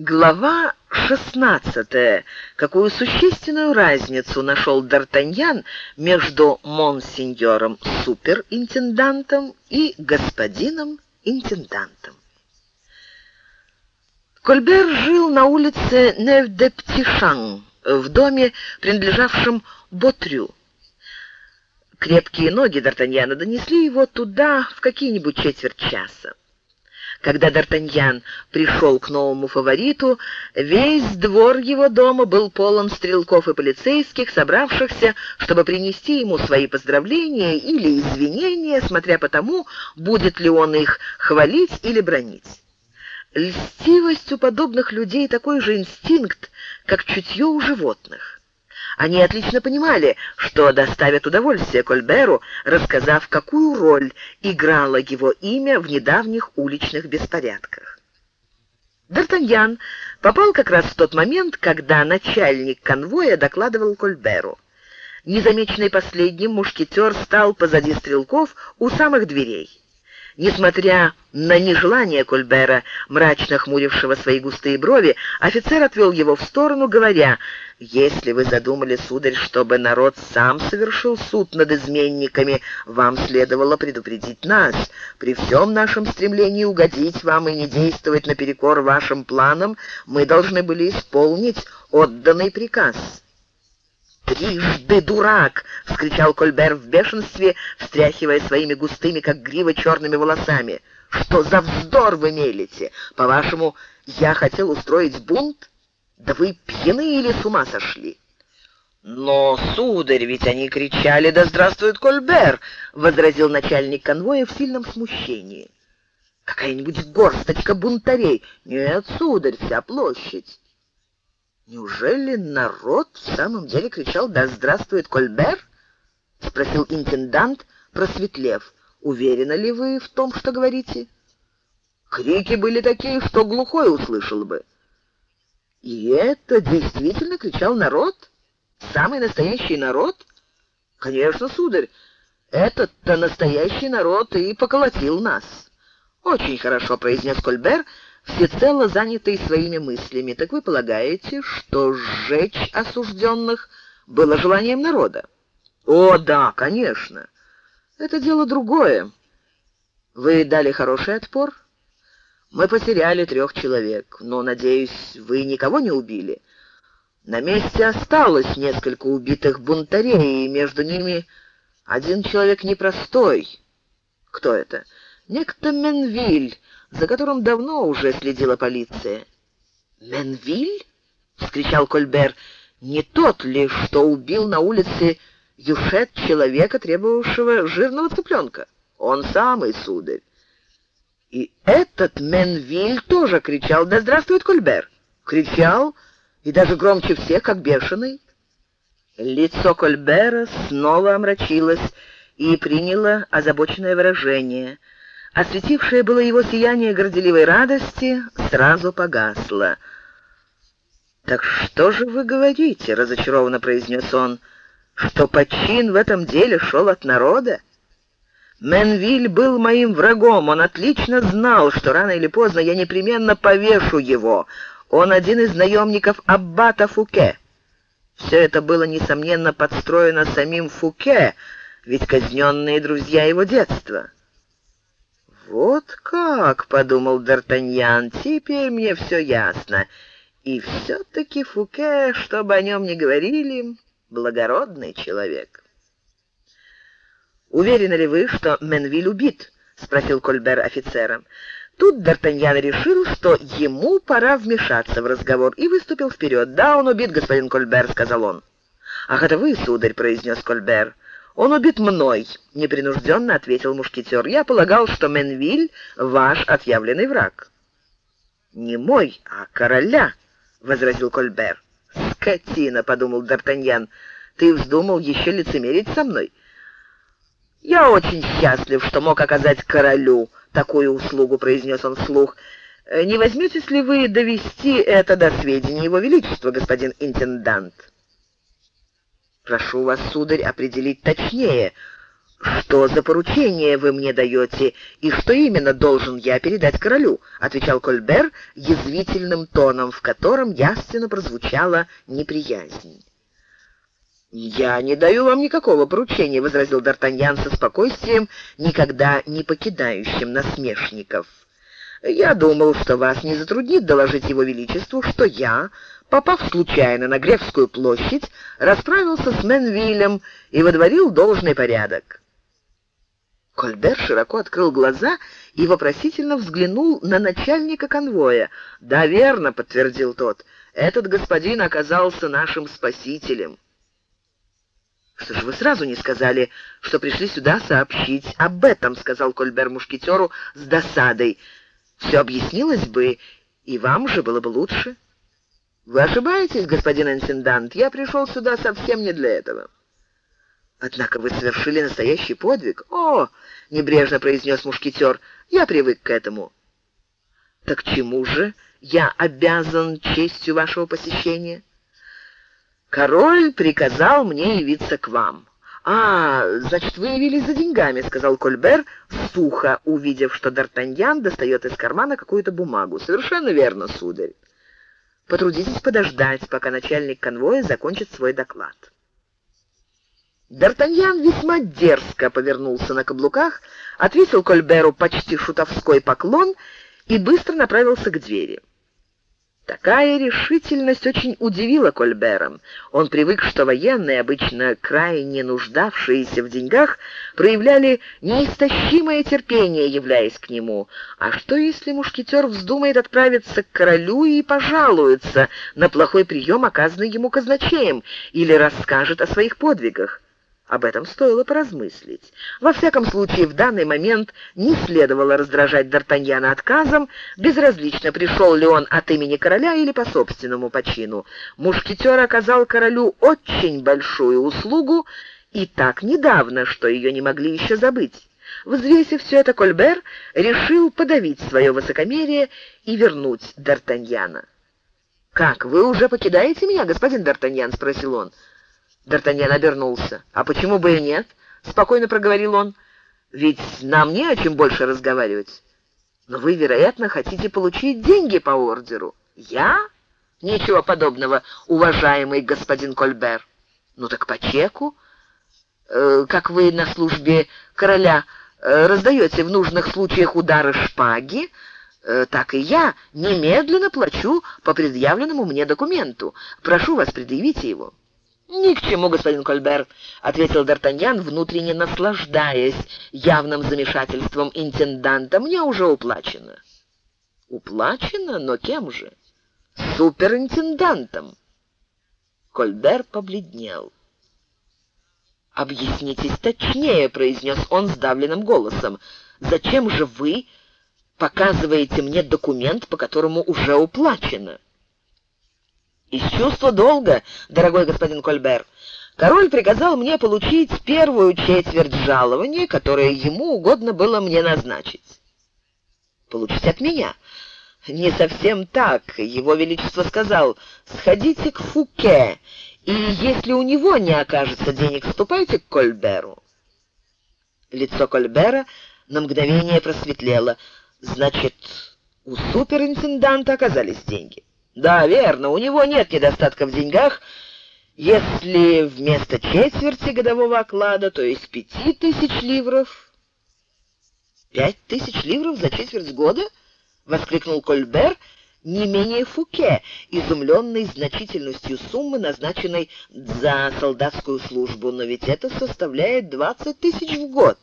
Глава 16. Какую существенную разницу нашел Д'Артаньян между монсеньором суперинтендантом и господином интендантом? Кольбер жил на улице Нев-де-Птишан, в доме, принадлежавшем Ботрю. Крепкие ноги Д'Артаньяна донесли его туда в какие-нибудь четверть часа. Когда Д'Артаньян пришел к новому фавориту, весь двор его дома был полон стрелков и полицейских, собравшихся, чтобы принести ему свои поздравления или извинения, смотря по тому, будет ли он их хвалить или бронить. Льстивость у подобных людей такой же инстинкт, как чутье у животных. Они отлично понимали, что доставят удовольствие Кольберу, рассказав, какую роль играло его имя в недавних уличных беспорядках. Д'Артаньян попал как раз в тот момент, когда начальник конвоя докладывал Кольберу. Незамеченный последним, мушкетер стал позади стрелков у самых дверей. Несмотря на нежелание Кольбера, мрачно хмурившего свои густые брови, офицер отвел его в сторону, говоря, «Если вы задумали, сударь, чтобы народ сам совершил суд над изменниками, вам следовало предупредить нас. При всем нашем стремлении угодить вам и не действовать наперекор вашим планам, мы должны были исполнить отданный приказ». «Трижды дурак!» — вскричал Кольбер в бешенстве, встряхивая своими густыми, как грива, черными волосами. «Что за вздор вы мелите? По-вашему, я хотел устроить бунт? Да вы пьяны или с ума сошли?» «Но, сударь, ведь они кричали «Да здравствует Кольбер!» — возразил начальник конвоя в сильном смущении. «Какая-нибудь горсточка бунтарей? Нет, сударь, вся площадь». «Неужели народ в самом деле кричал «Да здравствует Кольбер»?» — спросил интендант, просветлев. «Уверены ли вы в том, что говорите?» Крики были такие, что глухой услышал бы. И это действительно кричал народ? Самый настоящий народ? Конечно, сударь, этот-то настоящий народ и поколотил нас. Очень хорошо произнес Кольбер, — всецело занятый своими мыслями. Так вы полагаете, что сжечь осужденных было желанием народа? О, да, конечно. Это дело другое. Вы дали хороший отпор? Мы потеряли трех человек, но, надеюсь, вы никого не убили. На месте осталось несколько убитых бунтарей, и между ними один человек непростой. Кто это? Некто Менвиль, за которым давно уже следила полиция. «Менвиль?» — вскричал Кольбер. «Не тот ли, что убил на улице Юшет человека, требовавшего жирного цыпленка? Он самый, сударь». И этот Менвиль тоже кричал «Да здравствует Кольбер!» Кричал, и даже громче всех, как бешеный. Лицо Кольбера снова омрачилось и приняло озабоченное выражение — Осветившее было его сияние горделивой радости, сразу погасло. «Так что же вы говорите?» — разочарованно произнес он. «Что почин в этом деле шел от народа?» Менвиль был моим врагом, он отлично знал, что рано или поздно я непременно повешу его. Он один из наемников Аббата Фуке. Все это было, несомненно, подстроено самим Фуке, ведь казненные друзья его детства. «Вот как!» — подумал Д'Артаньян. «Теперь мне все ясно. И все-таки Фуке, чтобы о нем не говорили, благородный человек». «Уверены ли вы, что Менвиль убит?» — спросил Кольбер офицера. Тут Д'Артаньян решил, что ему пора вмешаться в разговор, и выступил вперед. «Да, он убит, господин Кольбер», — сказал он. «Ах, это вы, сударь», — произнес Кольбер. «Он убит мной», — непринужденно ответил мушкетер. «Я полагал, что Менвиль — ваш отъявленный враг». «Не мой, а короля», — возразил Кольбер. «Скотина», — подумал Д'Артаньян, — «ты вздумал еще лицемерить со мной?» «Я очень счастлив, что мог оказать королю такую услугу», — произнес он вслух. «Не возьметесь ли вы довести это до сведения его величества, господин интендант?» Прошу вас, сударь, определить точнее, «Что за поручение вы мне даете, и что именно должен я передать королю?» — отвечал Кольбер язвительным тоном, в котором ясно прозвучала неприязнь. «Я не даю вам никакого поручения», — возразил Д'Артаньян со спокойствием, никогда не покидающим насмешников. «Я думал, что вас не затруднит доложить его величеству, что я, попав случайно на Гревскую площадь, расправился с Менвилем и водворил должный порядок». Кольбер широко открыл глаза и вопросительно взглянул на начальника конвоя. «Да, верно», — подтвердил тот, — «этот господин оказался нашим спасителем». «Что же вы сразу не сказали, что пришли сюда сообщить об этом?» — сказал Кольбер мушкетеру с досадой. «Все объяснилось бы, и вам же было бы лучше». «Вы ошибаетесь, господин интендант, я пришел сюда совсем не для этого». «Однако вы совершили настоящий подвиг». «О!» — небрежно произнес мушкетер. «Я привык к этому». «Так чему же я обязан честью вашего посещения?» «Король приказал мне явиться к вам». «А, значит, вы явились за деньгами», — сказал Кольбер, сухо увидев, что Д'Артаньян достает из кармана какую-то бумагу. «Совершенно верно, сударь. Потрудитесь подождать, пока начальник конвоя закончит свой доклад». Д'Артаньян весьма дерзко повернулся на каблуках, отвесил Кольберу почти шутовской поклон и быстро направился к двери. Такая решительность очень удивила Кольбера. Он привык, что военные, обычно крайне нуждавшиеся в деньгах, проявляли неистощимое терпение, являясь к нему. А что, если мушкетер вздумает отправиться к королю и пожалуется на плохой прием, оказанный ему казначеем, или расскажет о своих подвигах? Об этом стоило поразмыслить. Во всяком случае, в данный момент не следовало раздражать Д'Артаньяна отказом, безразлично, пришел ли он от имени короля или по собственному почину. Мушкетер оказал королю очень большую услугу, и так недавно, что ее не могли еще забыть. Взвесив все это, Кольбер решил подавить свое высокомерие и вернуть Д'Артаньяна. «Как, вы уже покидаете меня, господин Д'Артаньян?» — спросил он. Д'Артаньян обернулся. «А почему бы и нет?» — спокойно проговорил он. «Ведь нам не о чем больше разговаривать. Но вы, вероятно, хотите получить деньги по ордеру. Я? Ничего подобного, уважаемый господин Кольбер. Ну так по чеку. Э, как вы на службе короля э, раздаете в нужных случаях удары шпаги, э, так и я немедленно плачу по предъявленному мне документу. Прошу вас, предъявите его». «Ни к чему, господин Кольбер», — ответил Д'Артаньян, внутренне наслаждаясь явным замешательством интенданта. «Мне уже уплачено». «Уплачено? Но кем же?» «Суперинтендантом». Кольбер побледнел. «Объяснитесь точнее», — произнес он сдавленным голосом. «Зачем же вы показываете мне документ, по которому уже уплачено?» Из чувства долга, дорогой господин Кольбер, король приказал мне получить первую четверть жалования, которое ему угодно было мне назначить. Получить от меня. Не совсем так. Его Величество сказал, сходите к Фуке, и если у него не окажется денег, ступайте к Кольберу. Лицо Кольбера на мгновение просветлело. Значит, у суперинтенданта оказались деньги. Да, верно, у него нет недостатка в деньгах, если вместо четверти годового оклада, то есть пяти тысяч ливров... «Пять тысяч ливров за четверть года?» — воскликнул Кольбер, не менее Фуке, изумленный значительностью суммы, назначенной за солдатскую службу. «Но ведь это составляет двадцать тысяч в год».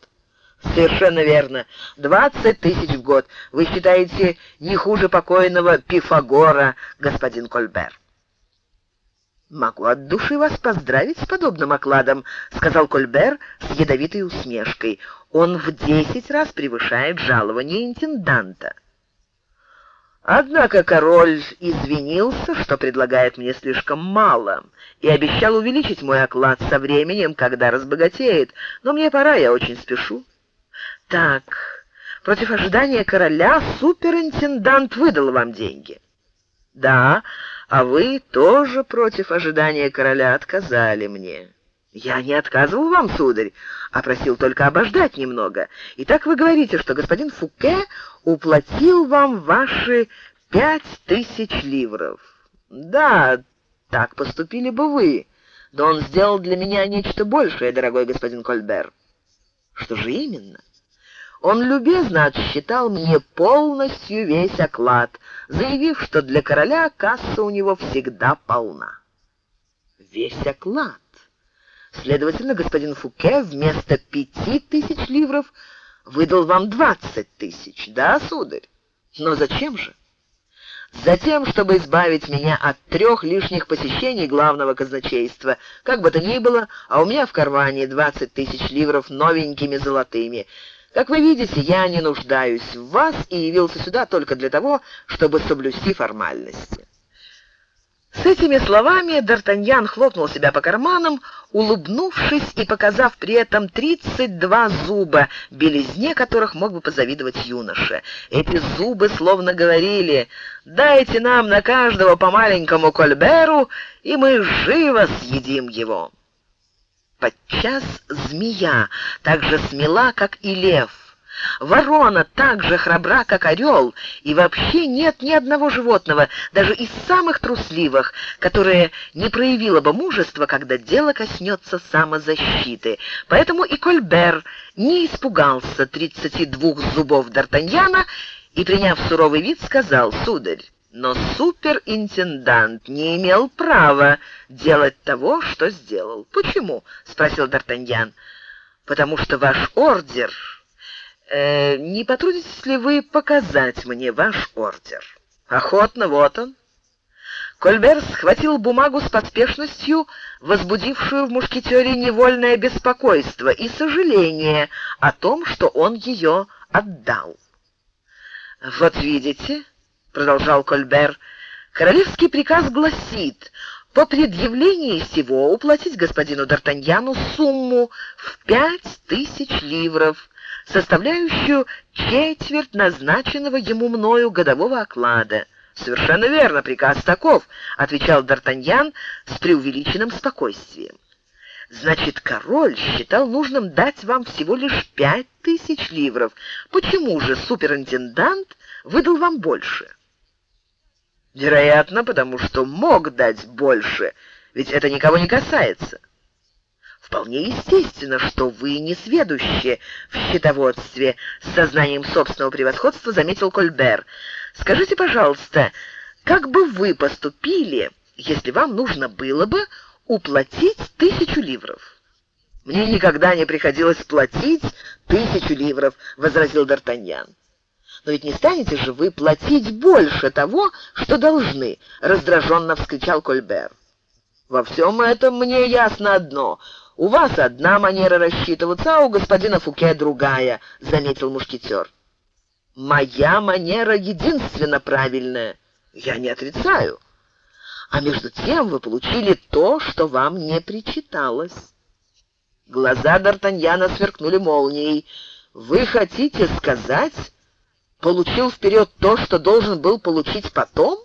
Совершенно верно. Двадцать тысяч в год. Вы считаете не хуже покойного Пифагора, господин Кольбер. «Могу от души вас поздравить с подобным окладом», — сказал Кольбер с ядовитой усмешкой. «Он в десять раз превышает жалование интенданта». Однако король извинился, что предлагает мне слишком мало, и обещал увеличить мой оклад со временем, когда разбогатеет. Но мне пора, я очень спешу. Так, против ожидания короля суперинтендант выдал вам деньги. Да, а вы тоже против ожидания короля отказали мне. «Я не отказывал вам, сударь, а просил только обождать немного. Итак, вы говорите, что господин Фуке уплатил вам ваши пять тысяч ливров. Да, так поступили бы вы. Но он сделал для меня нечто большее, дорогой господин Кольбер». «Что же именно?» Он любезно отсчитал мне полностью весь оклад, заявив, что для короля касса у него всегда полна. Весь оклад. Следовательно, господин Фуке вместо пяти тысяч ливров выдал вам двадцать тысяч, да, сударь? Но зачем же? Затем, чтобы избавить меня от трех лишних посещений главного казначейства. Как бы то ни было, а у меня в кармане двадцать тысяч ливров новенькими золотыми. Как вы видите, я не нуждаюсь в вас и явился сюда только для того, чтобы соблюсти формальности. С этими словами Д'Артаньян хлопнул себя по карманам, улыбнувшись и показав при этом тридцать два зуба, белизне которых мог бы позавидовать юноша. Эти зубы словно говорили «Дайте нам на каждого по маленькому кольберу, и мы живо съедим его». Подчас змея так же смела, как и лев, Ворона так же храбра, как орел, и вообще нет ни одного животного, даже из самых трусливых, которое не проявило бы мужества, когда дело коснется самозащиты. Поэтому и Кольбер не испугался тридцати двух зубов Д'Артаньяна и, приняв суровый вид, сказал, «Сударь, но суперинтендант не имел права делать того, что сделал». «Почему?» — спросил Д'Артаньян. «Потому что ваш ордер...» Э, не потрудитесь ли вы показать мне ваш ордер? Охотно, вот он. Кольбер схватил бумагу с поспешностью, возбудившую в мушкетере невольное беспокойство и сожаление о том, что он ее отдал. «Вот видите», — продолжал Кольбер, — «королевский приказ гласит, по предъявлении всего уплатить господину Д'Артаньяну сумму в пять тысяч ливров, составляющую четверть назначенного ему мною годового оклада. «Совершенно верно, приказ таков», — отвечал Д'Артаньян с преувеличенным спокойствием. «Значит, король считал нужным дать вам всего лишь пять тысяч ливров. Почему же суперинтендант выдал вам больше?» «Вероятно, потому что мог дать больше, ведь это никого не касается». Вполне естественно, что вы не сведущие в счетоводстве, с сознанием собственного превосходства заметил Кольбер. Скажите, пожалуйста, как бы вы поступили, если вам нужно было бы уплатить тысячу ливров? Мне никогда не приходилось платить тысячу ливров, возразил Д'Артаньян. Но ведь не станете же вы платить больше того, что должны, раздраженно вскричал Кольбер. Во всем этом мне ясно одно — «У вас одна манера рассчитываться, а у господина Фуке другая», — заметил мушкетер. «Моя манера единственно правильная. Я не отрицаю. А между тем вы получили то, что вам не причиталось». Глаза Д'Артаньяна сверкнули молнией. «Вы хотите сказать, получил вперед то, что должен был получить потом?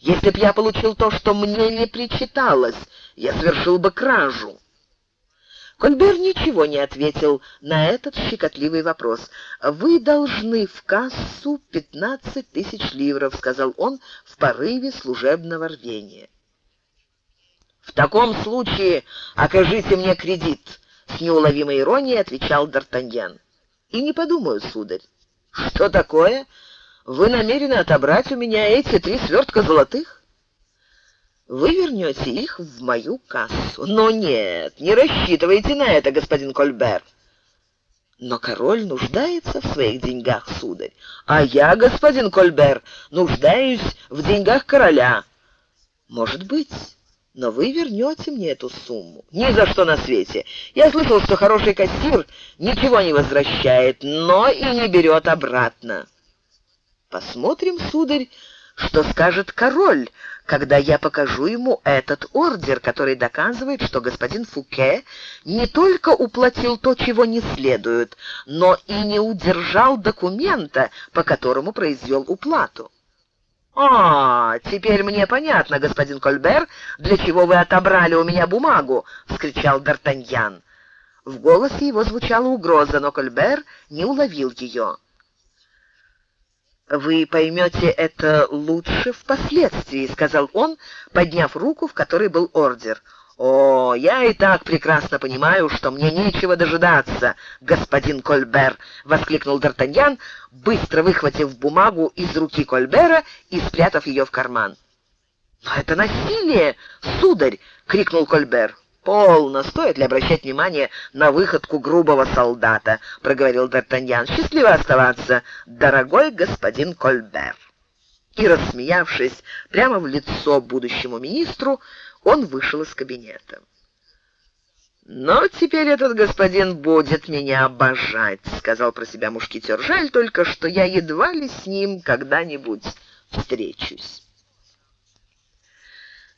Если б я получил то, что мне не причиталось, я совершил бы кражу». Кольбер ничего не ответил на этот щекотливый вопрос. «Вы должны в кассу пятнадцать тысяч ливров», — сказал он в порыве служебного рвения. «В таком случае окажите мне кредит», — с неуловимой иронией отвечал Д'Артаньян. «И не подумаю, сударь». «Что такое? Вы намерены отобрать у меня эти три свертка золотых?» вы вернете их в мою кассу. Но нет, не рассчитывайте на это, господин Кольбер. Но король нуждается в своих деньгах, сударь. А я, господин Кольбер, нуждаюсь в деньгах короля. Может быть, но вы вернете мне эту сумму. Ни за что на свете. Я слышал, что хороший кассир ничего не возвращает, но и не берет обратно. Посмотрим, сударь, что скажет король, когда я покажу ему этот ордер, который доказывает, что господин Фуке не только уплатил то, чего не следует, но и не удержал документа, по которому произвел уплату. «А, теперь мне понятно, господин Кольбер, для чего вы отобрали у меня бумагу!» — вскричал Д'Артаньян. В голосе его звучала угроза, но Кольбер не уловил ее. «Вы поймете это лучше впоследствии», — сказал он, подняв руку, в которой был ордер. «О, я и так прекрасно понимаю, что мне нечего дожидаться, господин Кольбер!» — воскликнул Д'Артаньян, быстро выхватив бумагу из руки Кольбера и спрятав ее в карман. «Но это насилие, сударь!» — крикнул Кольбер. «Полно, стоит ли обращать внимание на выходку грубого солдата?» — проговорил Д'Артаньян. «Счастливо оставаться, дорогой господин Кольбер!» И, рассмеявшись прямо в лицо будущему министру, он вышел из кабинета. «Но теперь этот господин будет меня обожать», — сказал про себя мушкетер. «Жаль только, что я едва ли с ним когда-нибудь встречусь».